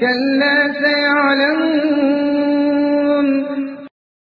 كَلَّا سَيَعْلَمُونَ